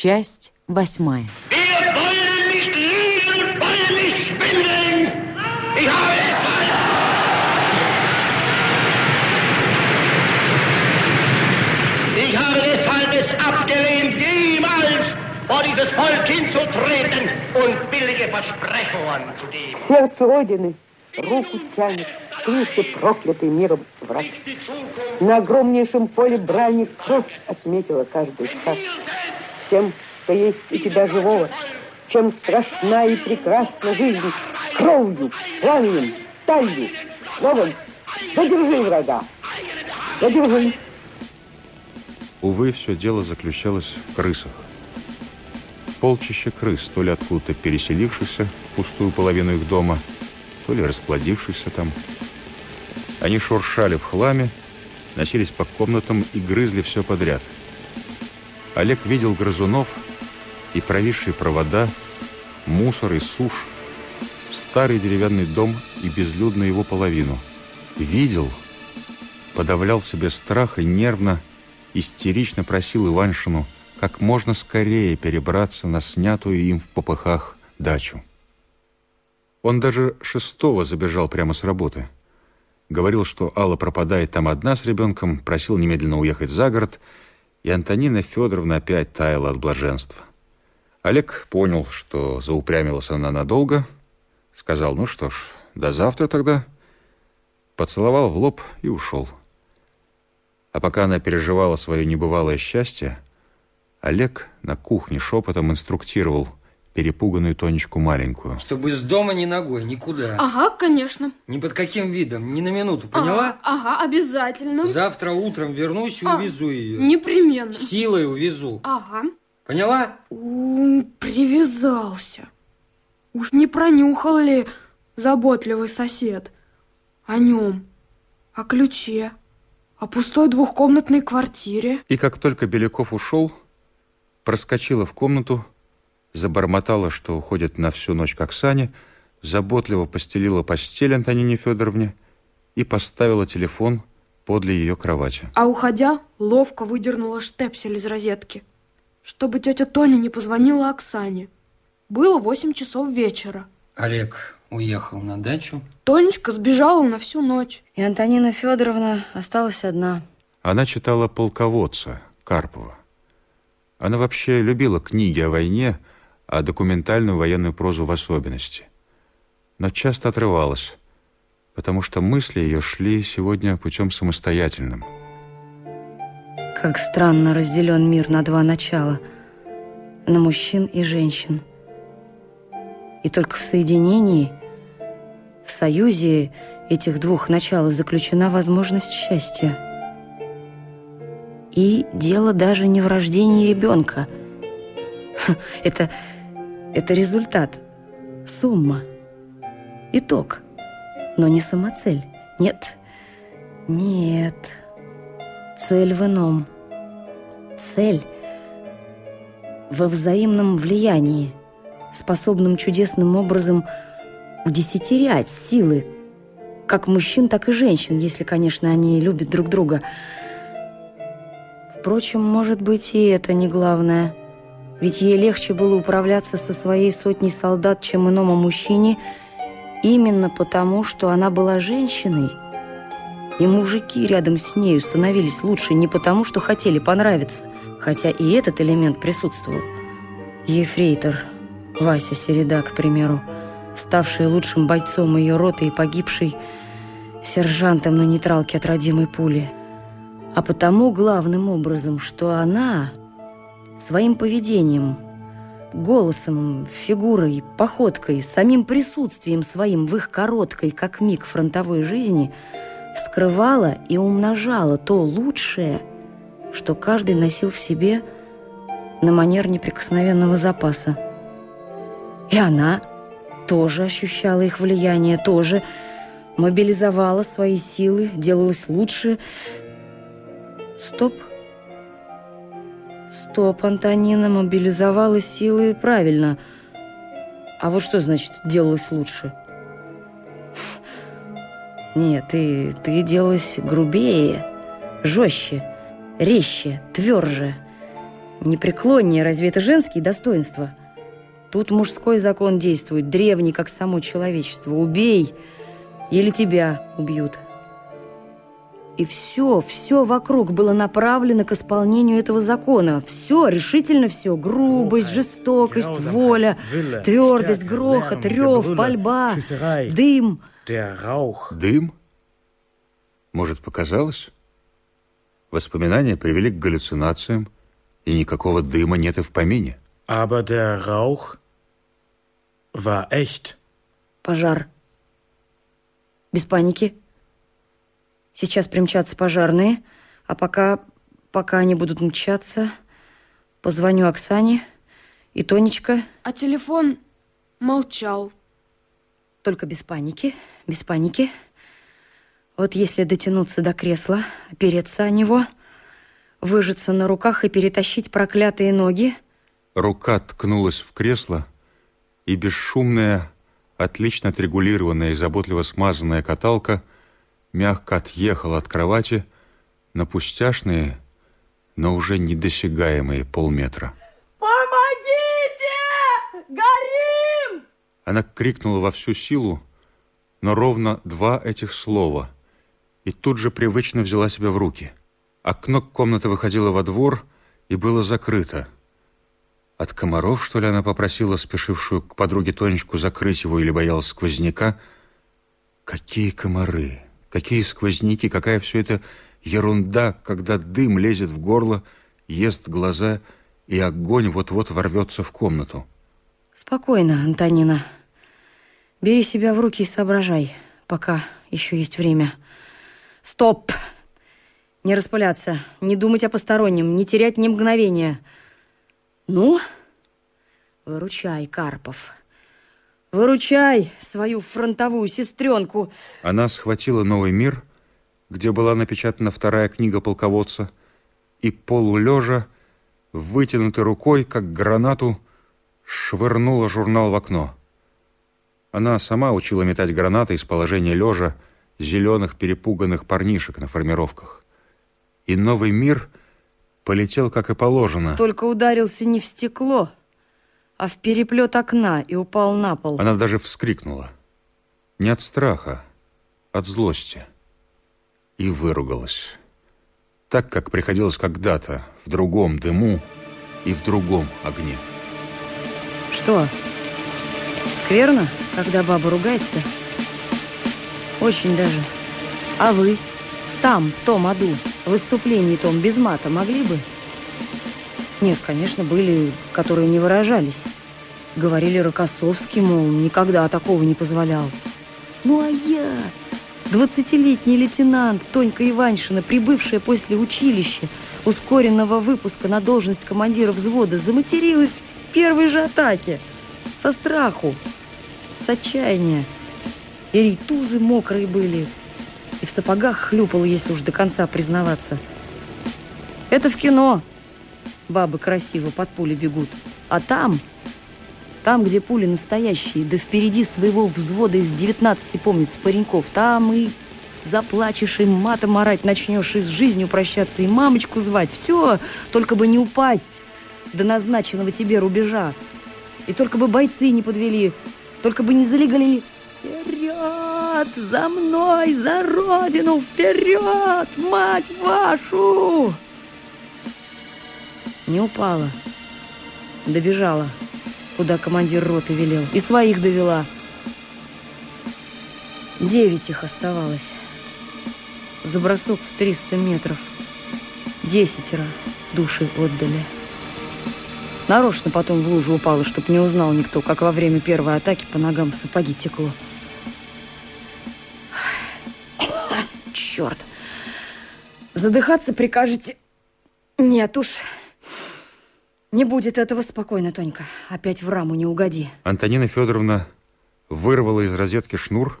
Часть восьмая. Сердце Родины руку тянет к книжке проклятой миром враг. На огромнейшем поле брани кровь отметила каждый час. Всем, что есть у тебя живого, чем страшна и прекрасна жизнь, кровью, пламенем, сталью, словом, задержи врага, задержи. Увы, все дело заключалось в крысах. Полчища крыс, то ли откуда-то переселившихся пустую половину их дома, то ли расплодившихся там. Они шуршали в хламе, носились по комнатам и грызли все подряд. Олег видел грызунов и провисшие провода, мусор и сушь, старый деревянный дом и безлюдную его половину. Видел, подавлял себе страх и нервно, истерично просил Иваншину как можно скорее перебраться на снятую им в попыхах дачу. Он даже шестого забежал прямо с работы. Говорил, что Алла пропадает там одна с ребенком, просил немедленно уехать за город, и Антонина Федоровна опять таяла от блаженства. Олег понял, что заупрямилась она надолго, сказал, ну что ж, до завтра тогда, поцеловал в лоб и ушел. А пока она переживала свое небывалое счастье, Олег на кухне шепотом инструктировал перепуганную Тонечку маленькую. Чтобы из дома ни ногой, никуда. Ага, конечно. Ни под каким видом, ни на минуту, поняла? Ага, ага, обязательно. Завтра утром вернусь и А, увезу ее. Непременно. Силой увезу. Ага. Поняла? У, привязался. Уж не пронюхал ли заботливый сосед о нем, о ключе, о пустой двухкомнатной квартире? И как только Беляков ушел, проскочила в комнату, забормотала, что уходит на всю ночь к Оксане, заботливо постелила постель Антонине Федоровне и поставила телефон подле ее кровати. А уходя, ловко выдернула штепсель из розетки, чтобы тетя Тоня не позвонила Оксане. Было восемь часов вечера. Олег уехал на дачу. Тонечка сбежала на всю ночь. И Антонина Федоровна осталась одна. Она читала «Полководца» Карпова. Она вообще любила книги о войне, а документальную военную прозу в особенности. Но часто отрывалась, потому что мысли ее шли сегодня путем самостоятельным. Как странно разделен мир на два начала. На мужчин и женщин. И только в соединении, в союзе этих двух начал заключена возможность счастья. И дело даже не в рождении ребенка. Это, это результат, сумма, итог, но не самоцель. Нет, нет, цель в ином. Цель во взаимном влиянии, способном чудесным образом удесятерять силы как мужчин, так и женщин, если, конечно, они любят друг друга – Впрочем, может быть, и это не главное. Ведь ей легче было управляться со своей сотней солдат, чем иному мужчине, именно потому, что она была женщиной. И мужики рядом с нею становились лучше не потому, что хотели понравиться, хотя и этот элемент присутствовал. Ефрейтор, Вася Середа, к примеру, ставший лучшим бойцом ее роты и погибший сержантом на нейтралке от родимой пули – а потому главным образом, что она своим поведением, голосом, фигурой, походкой, самим присутствием своим в их короткой, как миг фронтовой жизни вскрывала и умножала то лучшее, что каждый носил в себе на манер неприкосновенного запаса. И она тоже ощущала их влияние, тоже мобилизовала свои силы, делалась лучше, Стоп. Стоп, Антонина мобилизовала силы правильно. А вот что значит делалось лучше? Нет, ты, ты делалась грубее, жестче, резче, тверже. Непреклоннее, разве это женские достоинства? Тут мужской закон действует, древний, как само человечество. Убей, или тебя убьют. И все, все вокруг было направлено к исполнению этого закона. Все, решительно все. Грубость, жестокость, воля, твердость, грохот, рев, пальба, дым. Дым? Может, показалось? Воспоминания привели к галлюцинациям, и никакого дыма нет и в помине. Aber der Rauch war echt. Пожар. Без паники. Сейчас примчатся пожарные, а пока, пока они будут мчаться, позвоню Оксане и Тонечка. А телефон молчал. Только без паники, без паники. Вот если дотянуться до кресла, опереться о него, выжиться на руках и перетащить проклятые ноги. Рука ткнулась в кресло, и бесшумная, отлично отрегулированная и заботливо смазанная каталка мягко отъехала от кровати на пустяшные, но уже недосягаемые полметра. Помогите! Горим! Она крикнула во всю силу, но ровно два этих слова, и тут же привычно взяла себя в руки. Окно комнаты выходило во двор и было закрыто. От комаров, что ли, она попросила спешившую к подруге Тонечку закрыть его или боялась сквозняка? Какие комары, какие сквозняки, какая все это ерунда, когда дым лезет в горло, ест глаза, и огонь вот-вот ворвется в комнату. Спокойно, Антонина. Бери себя в руки и соображай, пока еще есть время. Стоп! Не распыляться, не думать о постороннем, не терять ни мгновения. Ну, выручай, Карпов. Выручай свою фронтовую сестренку. Она схватила «Новый мир», где была напечатана вторая книга полководца, и полулежа, вытянутой рукой, как гранату, швырнула журнал в окно. Она сама учила метать гранаты из положения лежа зеленых перепуганных парнишек на формировках. И «Новый мир» полетел, как и положено. Только ударился не в стекло, а в переплет окна и упал на пол. Она даже вскрикнула. Не от страха, от злости. И выругалась. Так, как приходилось когда-то, в другом дыму и в другом огне. Что? Скверно, когда баба ругается? Очень даже. А вы? Там, в том аду, в выступлении том без мата могли бы? Нет, конечно, были, которые не выражались. Говорили Рокоссовский, мол, никогда такого не позволял. Ну а я, двадцатилетний лейтенант Тонька Иваншина, прибывшая после училища, ускоренного выпуска на должность командира взвода, заматерилась в первой же атаке. Со страху, с отчаяния. И рейтузы мокрые были, и в сапогах хлюпала, если уж до конца признаваться. Это в кино. Бабы красиво под пули бегут. А там, там, где пули настоящие, да впереди своего взвода из 19 помнится пареньков, там и заплачешь, и матом орать начнешь, и с жизнью прощаться, и мамочку звать. Все, только бы не упасть до назначенного тебе рубежа. И только бы бойцы не подвели, только бы не залегли. Вперед! За мной! За родину! Вперед! Мать вашу! Не упала. Добежала, куда командир роты велел. И своих довела. Девять их оставалось. За бросок в 300 метров. Десятеро души отдали. Нарочно потом в лужу упала, чтоб не узнал никто, как во время первой атаки по ногам сапоги текло. Черт. Задыхаться прикажете? Нет уж. Не будет этого спокойно, Тонька. Опять в раму не угоди. Антонина Федоровна вырвала из розетки шнур,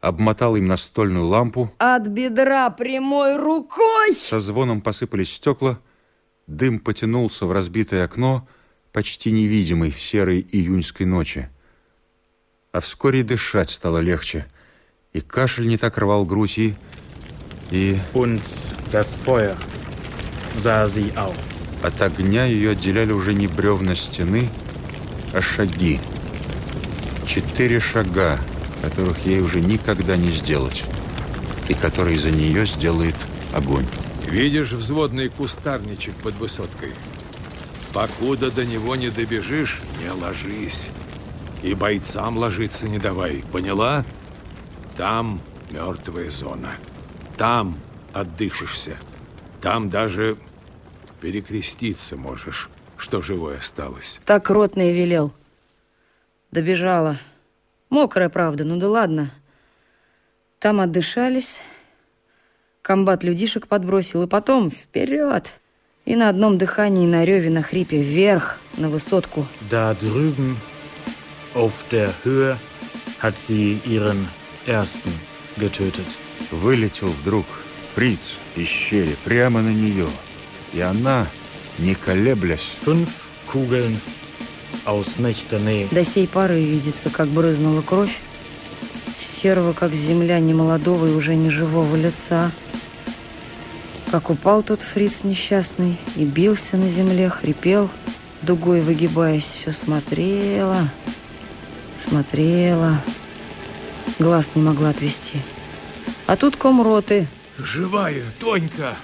обмотала им настольную лампу. От бедра прямой рукой! Со звоном посыпались стекла, дым потянулся в разбитое окно, почти невидимый в серой июньской ночи. А вскоре и дышать стало легче, и кашель не так рвал грудь, и... и... Und das Feuer sah sie auf. От огня ее отделяли уже не бревна стены, а шаги. Четыре шага, которых ей уже никогда не сделать, и которые за нее сделает огонь. Видишь взводный кустарничек под высоткой? Покуда до него не добежишь, не ложись. И бойцам ложиться не давай, поняла? Там мертвая зона. Там отдышишься. Там даже перекреститься можешь, что живой осталось. Так ротный велел. Добежала. Мокрая, правда, ну да ладно. Там отдышались. Комбат людишек подбросил, и потом вперед. И на одном дыхании, на реве, на хрипе вверх, на высотку. Da drüben, auf der Höhe, hat sie ihren ersten getötet. Вылетел вдруг фриц из щели прямо на нее. И она, не колеблясь, Fünf Kugeln aus nächster Nähe. До сей поры видится, как брызнула кровь. Серого, как земля, немолодого и уже не живого лица. Как упал тот фриц несчастный и бился на земле, хрипел, дугой выгибаясь, все смотрела, смотрела. Глаз не могла отвести. А тут комроты. Живая, Тонька!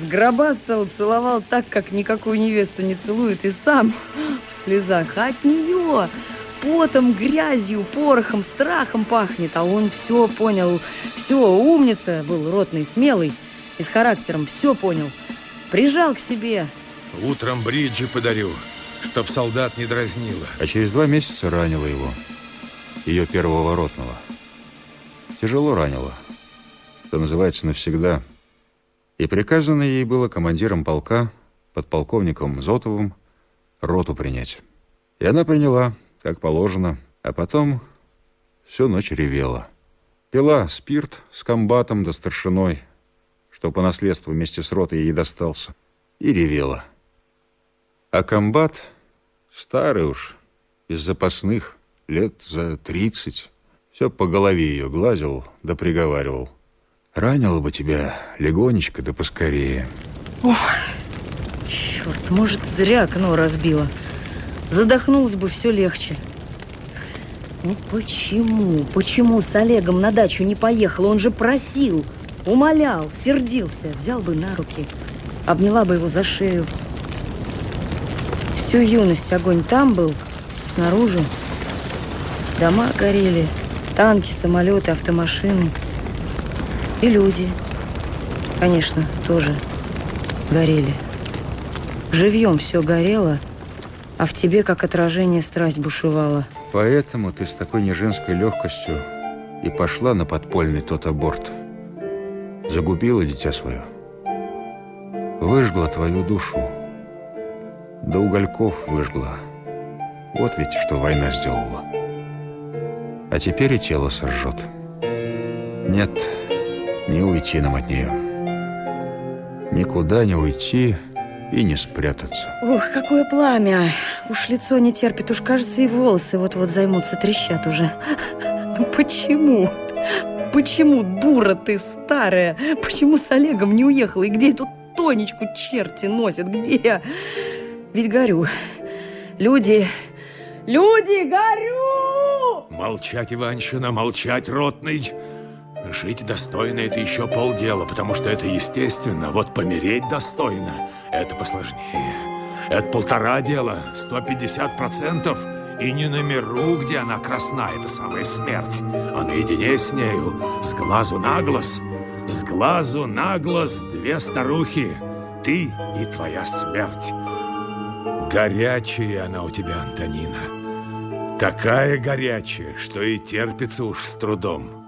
Сгробастал, целовал так, как никакую невесту не целует, и сам в слезах. А от нее потом, грязью, порохом, страхом пахнет. А он все понял, все, умница был, ротный, смелый и с характером, все понял. Прижал к себе. Утром бриджи подарю, чтоб солдат не дразнила. а через два месяца ранила его, ее первого ротного. Тяжело ранила, что называется навсегда. И приказано ей было командиром полка, подполковником Зотовым, роту принять. И она приняла, как положено, а потом всю ночь ревела. Пила спирт с комбатом да старшиной, что по наследству вместе с ротой ей достался, и ревела. А комбат, старый уж, из запасных, лет за тридцать, все по голове ее глазил да приговаривал. Ранило бы тебя легонечко да поскорее. Черт, может, зря окно разбила. Задохнулась бы все легче. Ну почему, почему с Олегом на дачу не поехала? Он же просил, умолял, сердился. Взял бы на руки, обняла бы его за шею. Всю юность огонь там был, снаружи. Дома горели, танки, самолеты, автомашины. И люди, конечно, тоже горели. Живьем все горело, а в тебе, как отражение, страсть бушевала. Поэтому ты с такой неженской легкостью и пошла на подпольный тот аборт. Загубила дитя свое. Выжгла твою душу. До угольков выжгла. Вот ведь что война сделала. А теперь и тело сожжет. Нет, не уйти нам от нее. Никуда не уйти и не спрятаться. Ух, какое пламя! Уж лицо не терпит, уж кажется, и волосы вот-вот займутся, трещат уже. Ну почему? Почему, дура ты старая? Почему с Олегом не уехала? И где эту Тонечку черти носят? Где? Ведь горю. Люди, люди, горю! Молчать, Иванщина, молчать, ротный. Жить достойно – это еще полдела, потому что это естественно. Вот помереть достойно – это посложнее. Это полтора дела, 150 процентов. И не на миру, где она красна, это самая смерть, а наедине с нею, с глазу на глаз. С глазу на глаз две старухи, ты и твоя смерть. Горячая она у тебя, Антонина. Такая горячая, что и терпится уж с трудом.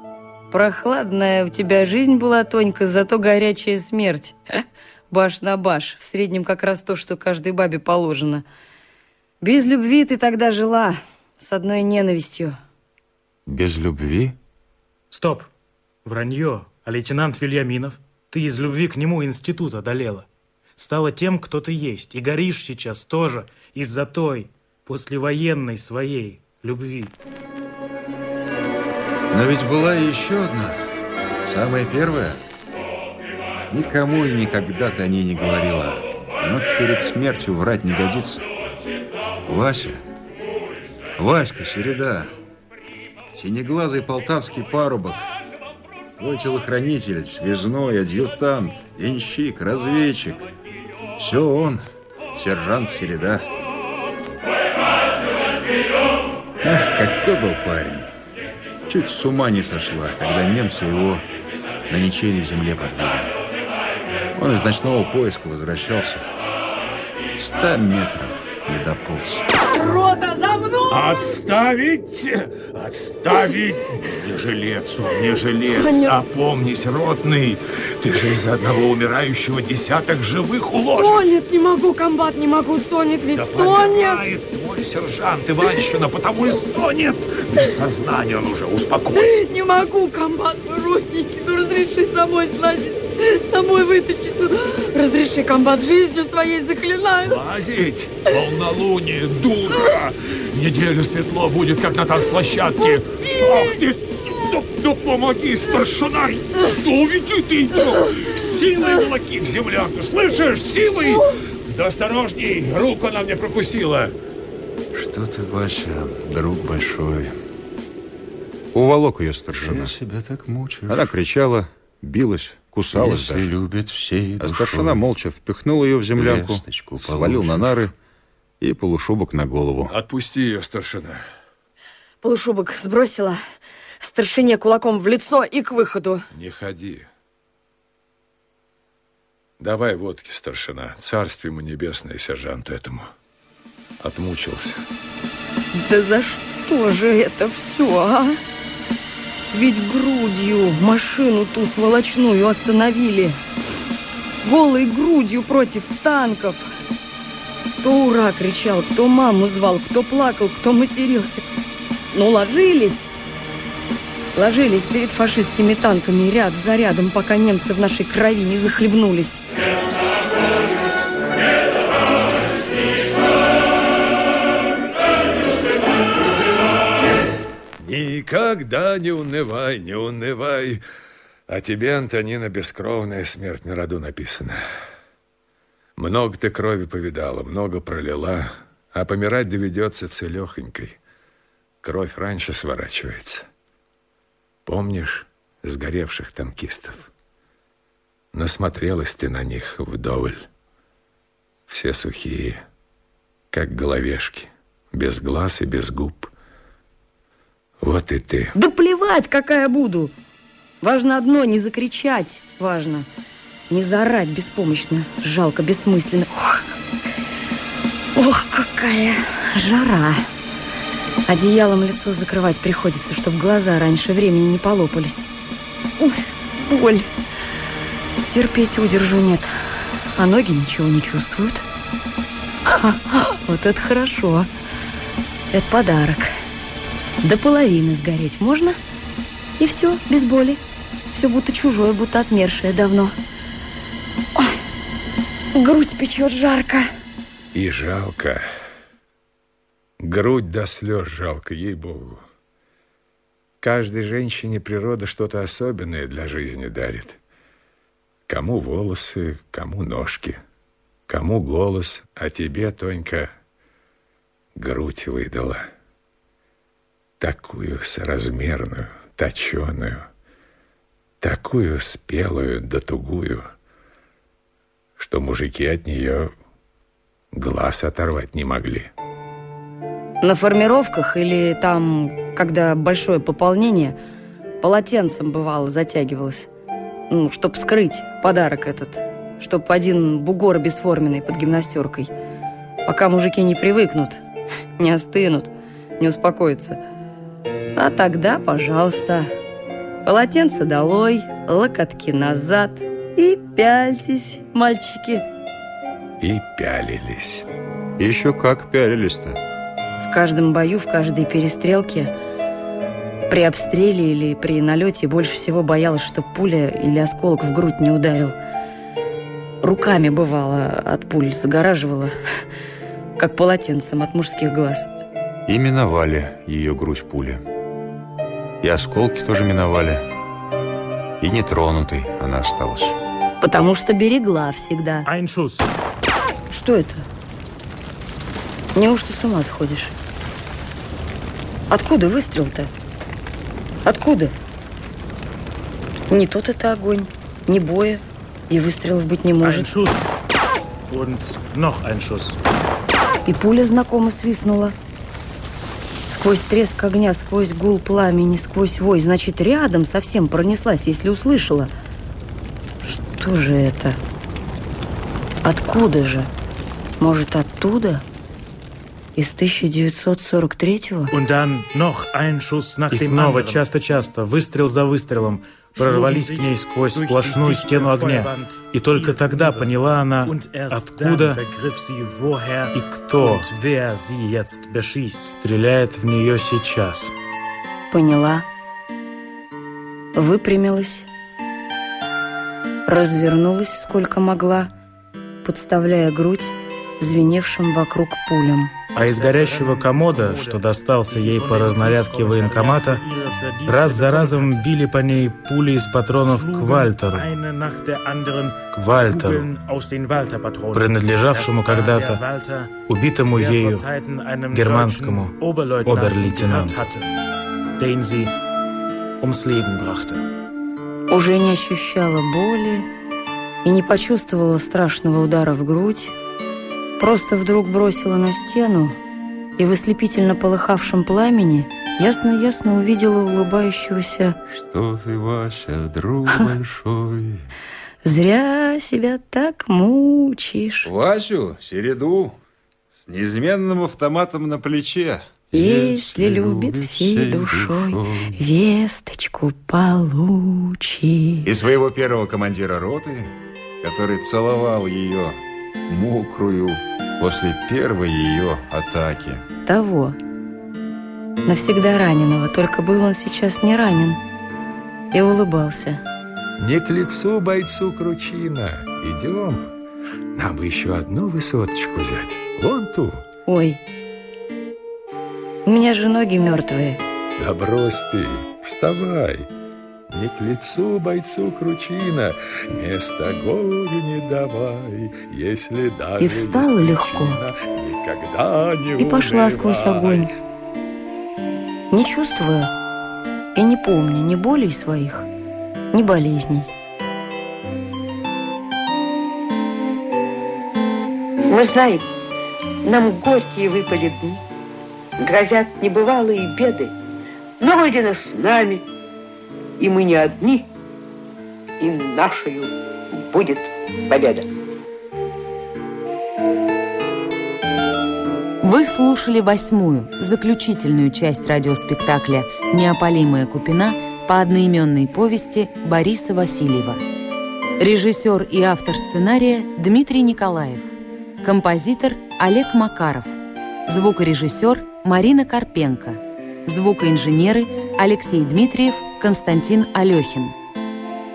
Прохладная у тебя жизнь была, Тонька, зато горячая смерть. Ха, Баш на баш. В среднем как раз то, что каждой бабе положено. Без любви ты тогда жила, с одной ненавистью. Без любви? Стоп. Вранье. А лейтенант Вильяминов? Ты из любви к нему институт одолела. Стала тем, кто ты есть. И горишь сейчас тоже из-за той, послевоенной своей любви. Но ведь была еще одна, самая первая. Никому и никогда ты о ней не говорила. но перед смертью врать не годится. Вася, Васька, Середа, синеглазый полтавский парубок, твой телохранитель, связной, адъютант, денщик, разведчик. Все он, сержант Середа. Ах, какой был парень. Чуть с ума не сошла, когда немцы его на ничейной земле подбили. Он из ночного поиска возвращался. Ста метров не дополз. Рота, за мной! Отставить! Отставить! Не жилец он, не жилец. Стонет. Опомнись, ротный. Ты же из одного умирающего десяток живых уложишь. Стонет, не могу, комбат, не могу, стонет, ведь Да стонет. понимает твой сержант Иванщина, потому и стонет. Без сознания он уже, успокойся. Не могу, комбат, вы ротники, ну разреши самой слазить, самой вытащить. Ну, разреши, комбат, жизнью своей заклинаю. Лазить? Полнолуние, дура! Неделю светло будет, как на танцплощадке. Пусти! Ах ты, да, да помоги, старшина! Да уведи ты ее! Силой волоки в землянку, слышишь? Силой! Да осторожней, руку она мне прокусила. Что ты, Вася, друг большой. Уволок ее старшина. себя так мучаешь. Она кричала, билась, кусалась Если даже. любит всей А душой. старшина молча впихнул ее в землянку, Весточку свалил на получишь. нары и полушубок на голову. Отпусти ее, старшина. Полушубок сбросила, старшине кулаком в лицо и к выходу. Не ходи. Давай водки, старшина. Царствие ему небесное, сержант этому. Отмучился. Да за что же это все, а? Ведь грудью машину ту сволочную остановили. Голой грудью против танков. Кто ура кричал, кто маму звал, кто плакал, кто матерился. Ну, ложились. Ложились перед фашистскими танками ряд за рядом, пока немцы в нашей крови не захлебнулись. Никогда не унывай, не унывай. А тебе, Антонина, бескровная смерть на роду написана. Много ты крови повидала, много пролила, а помирать доведется целехонькой. Кровь раньше сворачивается. Помнишь сгоревших танкистов? Насмотрелась ты на них вдоволь. Все сухие, как головешки, без глаз и без губ. Вот и ты. Да плевать, какая буду. Важно одно, не закричать. Важно не заорать беспомощно. Жалко, бессмысленно. Ох, Ох какая жара. Одеялом лицо закрывать приходится, чтобы глаза раньше времени не полопались. Ух, боль. Терпеть удержу нет. А ноги ничего не чувствуют. Ха, Вот это хорошо. Это подарок. До половины сгореть можно? И все, без боли. Все будто чужое, будто отмершее давно. Ой, грудь печет жарко. И жалко. Грудь до слез жалко, ей-богу. Каждой женщине природа что-то особенное для жизни дарит. Кому волосы, кому ножки, кому голос, а тебе, Тонька, грудь выдала. Такую соразмерную, точеную, такую спелую да тугую, что мужики от нее глаз оторвать не могли. На формировках или там, когда большое пополнение, полотенцем бывало затягивалось. Ну, чтоб скрыть подарок этот. Чтоб один бугор бесформенный под гимнастеркой. Пока мужики не привыкнут, не остынут, не успокоятся. А тогда, пожалуйста, полотенце долой, локотки назад и пяльтесь, мальчики. И пялились. Еще как пялились-то. В каждом бою, в каждой перестрелке, при обстреле или при налете больше всего боялась, что пуля или осколок в грудь не ударил. Руками, бывало, от пуль загораживала, как полотенцем от мужских глаз. И миновали ее грудь пули. И осколки тоже миновали. И нетронутой она осталась. Потому что берегла всегда. Айншус. Что это? Неужто с ума сходишь? Откуда выстрел-то? Откуда? Не тот это огонь, не боя, и выстрелов быть не Ein может. Schuss. Und noch ein Schuss. И пуля знакомо свистнула. Сквозь треск огня, сквозь гул пламени, сквозь вой. Значит, рядом совсем пронеслась, если услышала. Что же это? Откуда же? Может, оттуда? Из 1943-го? Und dann noch ein Schuss nach И снова часто-часто, выстрел за выстрелом, прорвались к ней сквозь сплошную стену огня. И только тогда поняла она, откуда и кто стреляет в нее сейчас. Поняла. Выпрямилась. Развернулась, сколько могла, подставляя грудь звеневшим вокруг пулям. А из горящего комода, что достался ей по разнарядке военкомата, раз за разом били по ней пули из патронов к Вальтеру. К Вальтеру, принадлежавшему когда-то убитому ею германскому обер-лейтенанту. Уже не ощущала боли и не почувствовала страшного удара в грудь, просто вдруг бросила на стену и в ослепительно полыхавшем пламени ясно-ясно увидела улыбающегося Что ты, Вася, друг большой? «Зря себя так мучишь, Васю, Середу, с неизменным автоматом на плече. если любит всей душой, весточку получи». И своего первого командира роты, который целовал ее мокрую после первой ее атаки. Того, навсегда раненого, только был он сейчас не ранен и улыбался. Не к лицу бойцу Кручина. Идем. Нам бы еще одну высоточку взять. Вон ту. Ой, у меня же ноги мертвые. Да брось ты, вставай. Не к лицу бойцу Кручина, место горю не давай, если даже И встала легко. никогда не И пошла сквозь унывай. огонь, не чувствуя и не помня ни болей своих, ни болезней. Мы знаем, нам горькие выпали дни, Грозят небывалые беды, Но Родина с нами, и мы не одни, И нашою будет победа. Вы слушали восьмую, заключительную часть радиоспектакля «Неопалимая Купина» по одноименной повести Бориса Васильева. Режиссер и автор сценария Дмитрий Николаев. Композитор Олег Макаров. Звукорежиссер Марина Карпенко. Звукоинженеры Алексей Дмитриев, Константин Алехин.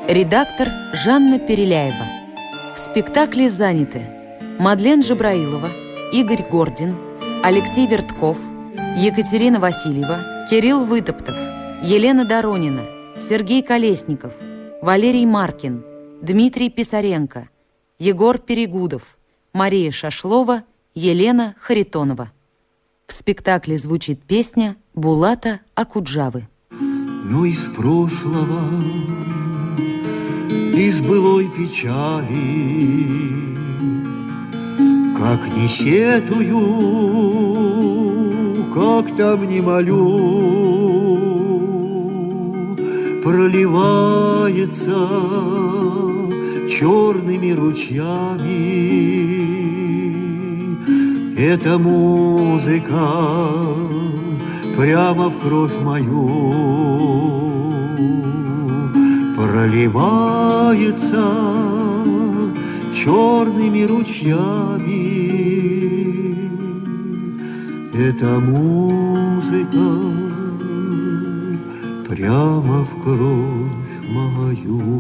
Редактор Жанна Переляева. В спектакле заняты Мадлен Жабраилова, Игорь Гордин, Алексей Вертков, Екатерина Васильева, Кирилл Вытоптов, Елена Доронина, Сергей Колесников, Валерий Маркин, Дмитрий Писаренко, Егор Перегудов, Мария Шашлова, Елена Харитонова. В спектакле звучит песня Булата Акуджавы. Но из прошлого, из былой печали, Как не сетую, как там не молю, Проливается черными ручьями. Эта музыка прямо в кровь мою проливается черными ручьями. Эта музыка прямо в кровь мою.